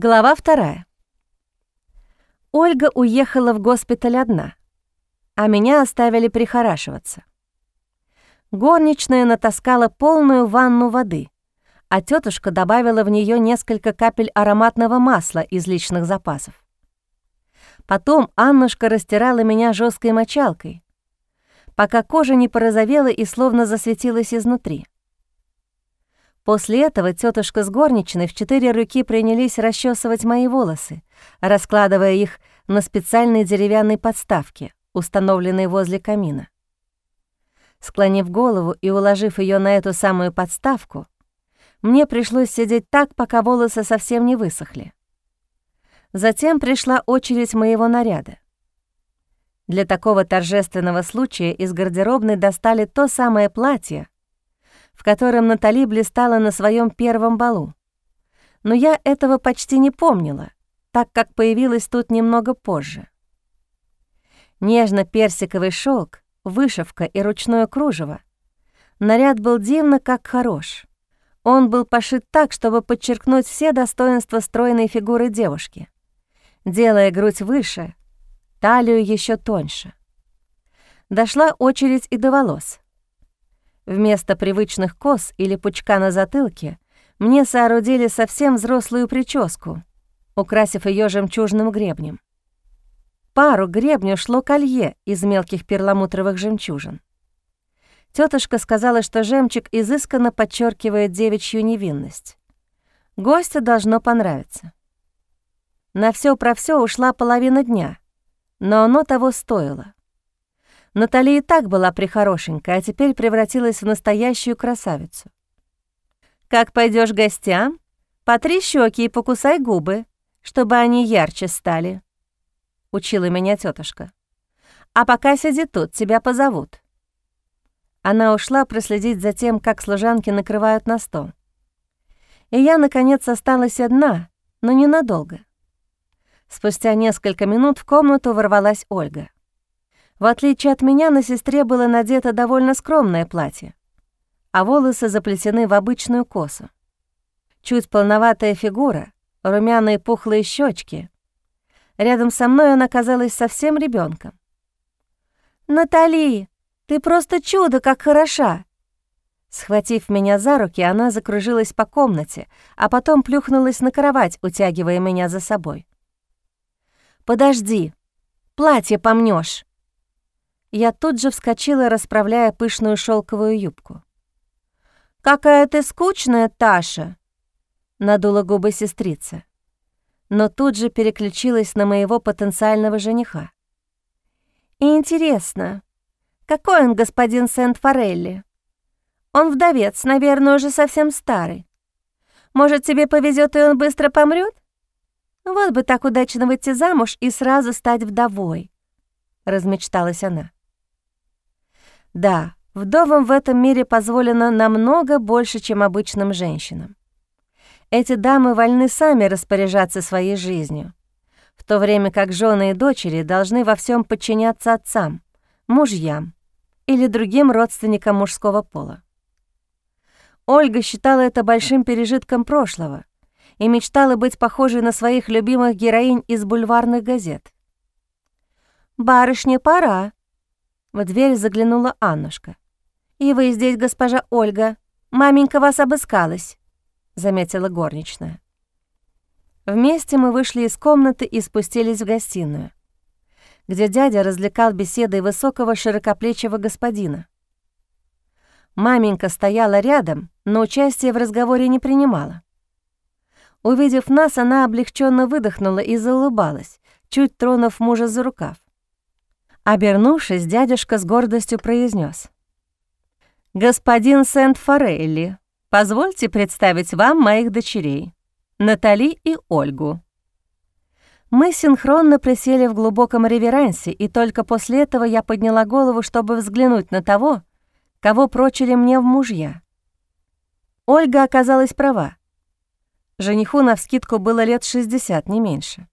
Глава вторая. Ольга уехала в госпиталь одна, а меня оставили прихорашиваться. Горничная натаскала полную ванну воды, а тетушка добавила в нее несколько капель ароматного масла из личных запасов. Потом Аннушка растирала меня жесткой мочалкой, пока кожа не порозовела и словно засветилась изнутри. После этого тетушка с горничной в четыре руки принялись расчесывать мои волосы, раскладывая их на специальной деревянной подставке, установленной возле камина. Склонив голову и уложив ее на эту самую подставку, мне пришлось сидеть так, пока волосы совсем не высохли. Затем пришла очередь моего наряда. Для такого торжественного случая из гардеробной достали то самое платье, в котором Натали блистала на своем первом балу. Но я этого почти не помнила, так как появилась тут немного позже. Нежно-персиковый шелк, вышивка и ручное кружево. Наряд был дивно как хорош. Он был пошит так, чтобы подчеркнуть все достоинства стройной фигуры девушки, делая грудь выше, талию еще тоньше. Дошла очередь и до волос — Вместо привычных кос или пучка на затылке мне соорудили совсем взрослую прическу, украсив ее жемчужным гребнем. Пару гребню шло колье из мелких перламутровых жемчужин. Тетушка сказала, что жемчуг изысканно подчеркивает девичью невинность. Гостю должно понравиться. На все про все ушла половина дня, но оно того стоило. Натали и так была прихорошенькая, а теперь превратилась в настоящую красавицу. «Как пойдешь гостям, потри щеки и покусай губы, чтобы они ярче стали», — учила меня тетушка. «А пока сиди тут, тебя позовут». Она ушла проследить за тем, как служанки накрывают на стол. И я, наконец, осталась одна, но ненадолго. Спустя несколько минут в комнату ворвалась Ольга. В отличие от меня, на сестре было надето довольно скромное платье, а волосы заплетены в обычную косу. Чуть полноватая фигура, румяные пухлые щечки. Рядом со мной она казалась совсем ребенком. «Натали, ты просто чудо, как хороша!» Схватив меня за руки, она закружилась по комнате, а потом плюхнулась на кровать, утягивая меня за собой. «Подожди, платье помнешь. Я тут же вскочила, расправляя пышную шелковую юбку. «Какая ты скучная, Таша!» — надула губы сестрица. Но тут же переключилась на моего потенциального жениха. «Интересно, какой он господин Сент-Форелли? Он вдовец, наверное, уже совсем старый. Может, тебе повезет, и он быстро помрет? Вот бы так удачно выйти замуж и сразу стать вдовой», — размечталась она. Да, вдовам в этом мире позволено намного больше, чем обычным женщинам. Эти дамы вольны сами распоряжаться своей жизнью, в то время как жены и дочери должны во всем подчиняться отцам, мужьям или другим родственникам мужского пола. Ольга считала это большим пережитком прошлого и мечтала быть похожей на своих любимых героинь из бульварных газет. «Барышня, пора!» В дверь заглянула Аннушка. «И вы здесь, госпожа Ольга. Маменька вас обыскалась», — заметила горничная. Вместе мы вышли из комнаты и спустились в гостиную, где дядя развлекал беседой высокого широкоплечего господина. Маменька стояла рядом, но участия в разговоре не принимала. Увидев нас, она облегченно выдохнула и заулыбалась, чуть тронув мужа за рукав. Обернувшись, дядюшка с гордостью произнес: «Господин Сент-Форелли, позвольте представить вам моих дочерей, Натали и Ольгу». Мы синхронно присели в глубоком реверансе, и только после этого я подняла голову, чтобы взглянуть на того, кого прочили мне в мужья. Ольга оказалась права. Жениху навскидку было лет 60, не меньше.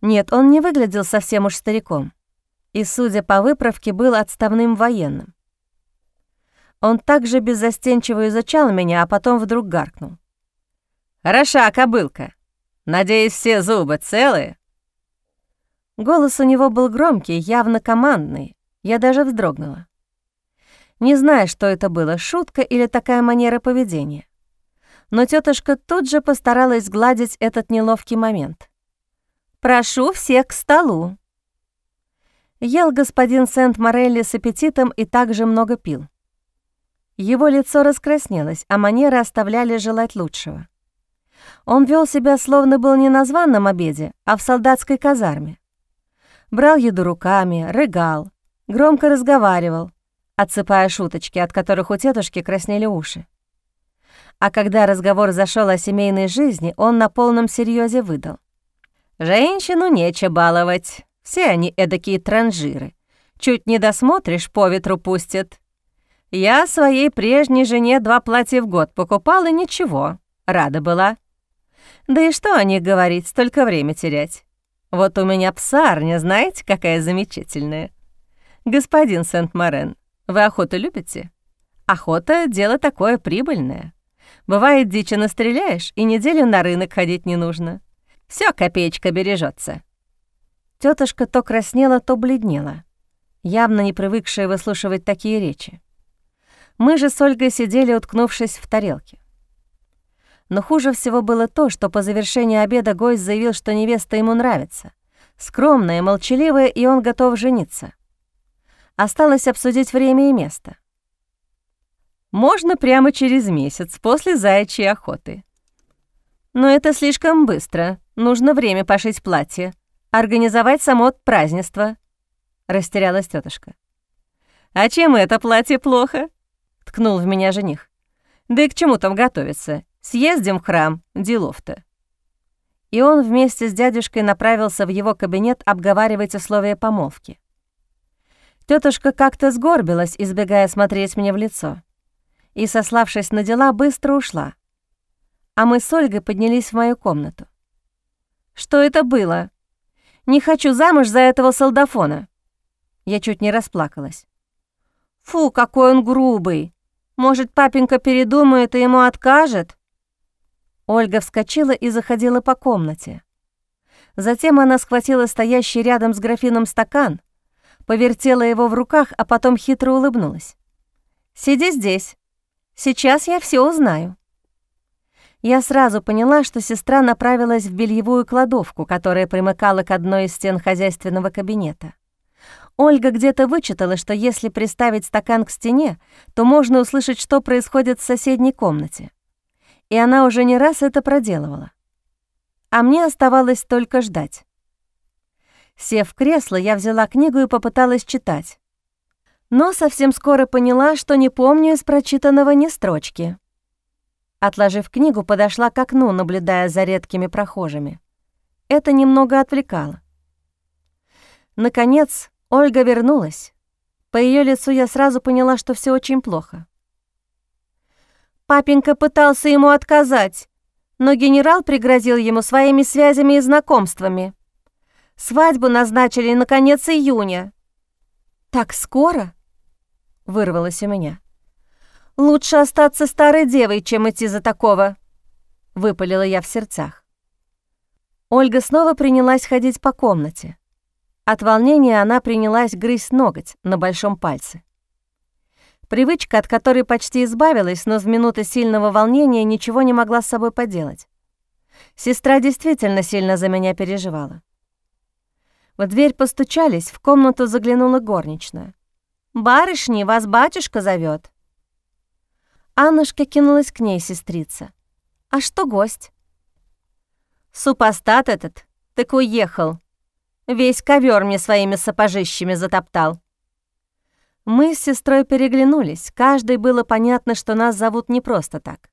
Нет, он не выглядел совсем уж стариком и, судя по выправке, был отставным военным. Он также беззастенчиво изучал меня, а потом вдруг гаркнул. «Хороша, кобылка! Надеюсь, все зубы целы?» Голос у него был громкий, явно командный. Я даже вздрогнула. Не знаю, что это было, шутка или такая манера поведения. Но тетушка тут же постаралась сгладить этот неловкий момент. «Прошу всех к столу». Ел господин Сент-Морелли с аппетитом и также много пил. Его лицо раскраснелось, а манеры оставляли желать лучшего. Он вел себя, словно был не на званном обеде, а в солдатской казарме. Брал еду руками, рыгал, громко разговаривал, отсыпая шуточки, от которых у тетушки краснели уши. А когда разговор зашел о семейной жизни, он на полном серьезе выдал. «Женщину нече баловать, все они эдакие транжиры. Чуть не досмотришь, по ветру пустят. Я своей прежней жене два платья в год покупала, ничего, рада была. Да и что о них говорить, столько время терять. Вот у меня псарня, знаете, какая замечательная. Господин Сент-Морен, вы охоту любите? Охота — дело такое прибыльное. Бывает, дичи настреляешь, и неделю на рынок ходить не нужно. Все копеечка бережется. Тетушка то краснела, то бледнела, явно не привыкшая выслушивать такие речи. Мы же с Ольгой сидели, уткнувшись в тарелке. Но хуже всего было то, что по завершении обеда гость заявил, что невеста ему нравится. Скромная, молчаливая, и он готов жениться. Осталось обсудить время и место. Можно прямо через месяц, после заячьей охоты. Но это слишком быстро. Нужно время пошить платье, организовать само празднество. Растерялась тетушка. «А чем это платье плохо?» — ткнул в меня жених. «Да и к чему там готовиться? Съездим в храм, делов-то». И он вместе с дядюшкой направился в его кабинет обговаривать условия помолвки. Тетушка как-то сгорбилась, избегая смотреть мне в лицо, и, сославшись на дела, быстро ушла. А мы с Ольгой поднялись в мою комнату. «Что это было? Не хочу замуж за этого солдафона!» Я чуть не расплакалась. «Фу, какой он грубый! Может, папенька передумает и ему откажет?» Ольга вскочила и заходила по комнате. Затем она схватила стоящий рядом с графином стакан, повертела его в руках, а потом хитро улыбнулась. «Сиди здесь. Сейчас я все узнаю». Я сразу поняла, что сестра направилась в бельевую кладовку, которая примыкала к одной из стен хозяйственного кабинета. Ольга где-то вычитала, что если приставить стакан к стене, то можно услышать, что происходит в соседней комнате и она уже не раз это проделывала. А мне оставалось только ждать. Сев в кресло, я взяла книгу и попыталась читать. Но совсем скоро поняла, что не помню из прочитанного ни строчки. Отложив книгу, подошла к окну, наблюдая за редкими прохожими. Это немного отвлекало. Наконец, Ольга вернулась. По ее лицу я сразу поняла, что все очень плохо. Папенька пытался ему отказать, но генерал пригрозил ему своими связями и знакомствами. Свадьбу назначили на конец июня. «Так скоро?» — вырвалось у меня. «Лучше остаться старой девой, чем идти за такого», — выпалила я в сердцах. Ольга снова принялась ходить по комнате. От волнения она принялась грызть ноготь на большом пальце. Привычка, от которой почти избавилась, но в минуты сильного волнения ничего не могла с собой поделать. Сестра действительно сильно за меня переживала. В дверь постучались, в комнату заглянула горничная. «Барышни, вас батюшка зовет. Аннушка кинулась к ней, сестрица. «А что гость?» «Супостат этот, так уехал. Весь ковер мне своими сапожищами затоптал. Мы с сестрой переглянулись, каждой было понятно, что нас зовут не просто так.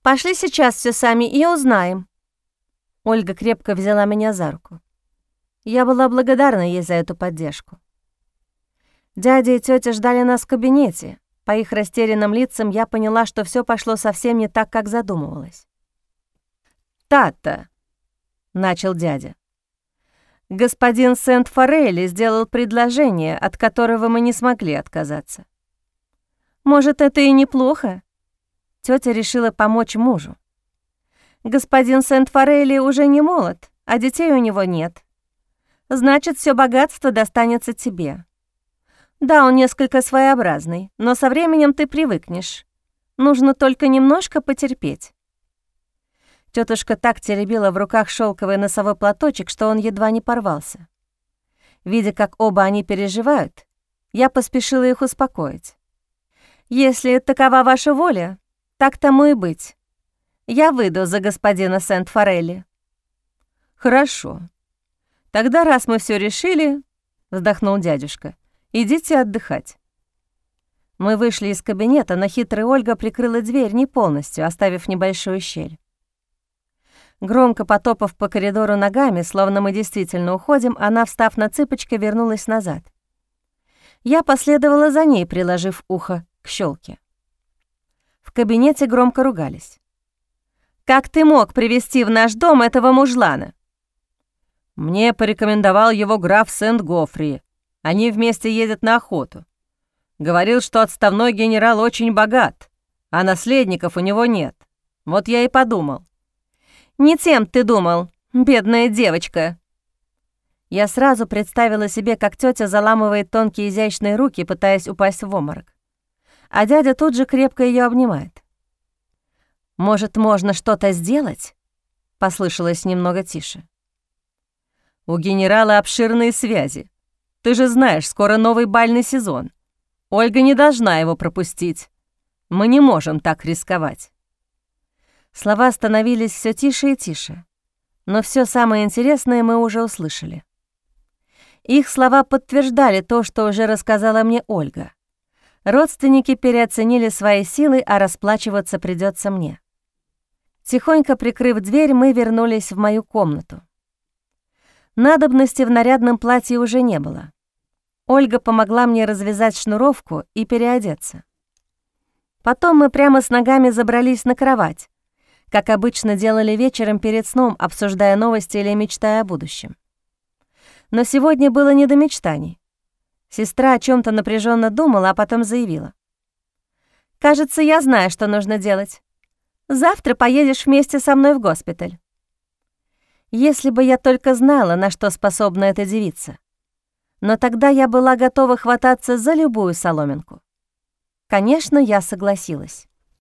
«Пошли сейчас все сами и узнаем». Ольга крепко взяла меня за руку. Я была благодарна ей за эту поддержку. Дядя и тетя ждали нас в кабинете. По их растерянным лицам я поняла, что все пошло совсем не так, как задумывалось. «Тата», — начал дядя. Господин Сент-Форелли сделал предложение, от которого мы не смогли отказаться. Может, это и неплохо? Тётя решила помочь мужу. Господин Сент-Форелли уже не молод, а детей у него нет. Значит, все богатство достанется тебе. Да, он несколько своеобразный, но со временем ты привыкнешь. Нужно только немножко потерпеть. Тетушка так теребила в руках шелковый носовой платочек, что он едва не порвался. Видя, как оба они переживают, я поспешила их успокоить. «Если такова ваша воля, так тому и быть. Я выйду за господина Сент-Форелли». «Хорошо. Тогда, раз мы все решили, — вздохнул дядюшка, — идите отдыхать». Мы вышли из кабинета, но хитрая Ольга прикрыла дверь не полностью, оставив небольшую щель. Громко потопав по коридору ногами, словно мы действительно уходим, она, встав на цыпочки, вернулась назад. Я последовала за ней, приложив ухо к щелке. В кабинете громко ругались. «Как ты мог привести в наш дом этого мужлана?» «Мне порекомендовал его граф Сент-Гофри. Они вместе едут на охоту. Говорил, что отставной генерал очень богат, а наследников у него нет. Вот я и подумал. «Не тем ты думал, бедная девочка!» Я сразу представила себе, как тетя заламывает тонкие изящные руки, пытаясь упасть в обморок. А дядя тут же крепко ее обнимает. «Может, можно что-то сделать?» — послышалось немного тише. «У генерала обширные связи. Ты же знаешь, скоро новый бальный сезон. Ольга не должна его пропустить. Мы не можем так рисковать». Слова становились все тише и тише, но все самое интересное мы уже услышали. Их слова подтверждали то, что уже рассказала мне Ольга. Родственники переоценили свои силы, а расплачиваться придется мне. Тихонько прикрыв дверь, мы вернулись в мою комнату. Надобности в нарядном платье уже не было. Ольга помогла мне развязать шнуровку и переодеться. Потом мы прямо с ногами забрались на кровать, как обычно делали вечером перед сном, обсуждая новости или мечтая о будущем. Но сегодня было не до мечтаний. Сестра о чем то напряженно думала, а потом заявила. «Кажется, я знаю, что нужно делать. Завтра поедешь вместе со мной в госпиталь». Если бы я только знала, на что способна эта девица но тогда я была готова хвататься за любую соломинку. Конечно, я согласилась.